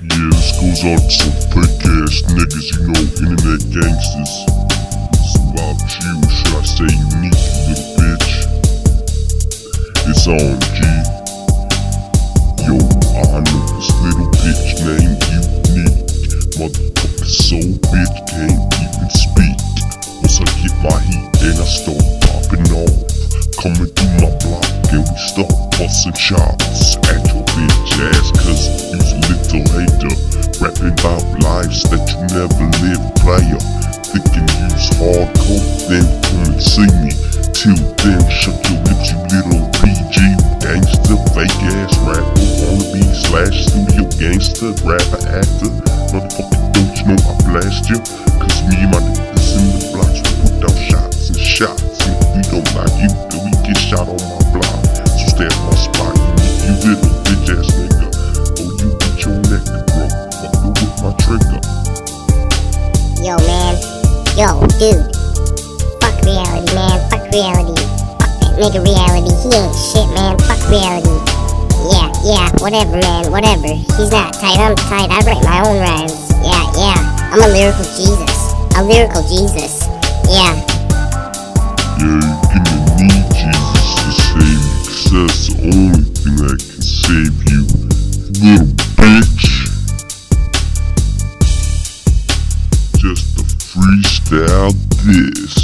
Yeah, this goes out to some fake ass niggas, you know, internet gangsters. It's about you, should I say unique, you little bitch? It's on, G. Yo, I know this little bitch named Unique. Motherfucker, so bitch can't even speak. Once I get my heat, then I start popping off. Coming through my block, and we start busting shots at your bitch ass, cause you's lives that you never lived, player. Thinking you's hardcore, then come and see me. Till then, shut your lips, you little PG gangster, fake ass rapper, wannabe slash studio gangster, rapper, actor. Motherfucker, don't you know I blast you? Cause me and my Yo, dude. Fuck reality, man. Fuck reality. Fuck that nigga reality. He ain't shit, man. Fuck reality. Yeah, yeah, whatever, man. Whatever. He's not tight. I'm tight. I write my own rhymes. Yeah, yeah. I'm a lyrical Jesus. A lyrical Jesus. Yeah. Yeah, you're gonna need Jesus to save you. Cause that's the only thing that can save you. Little freestyle this.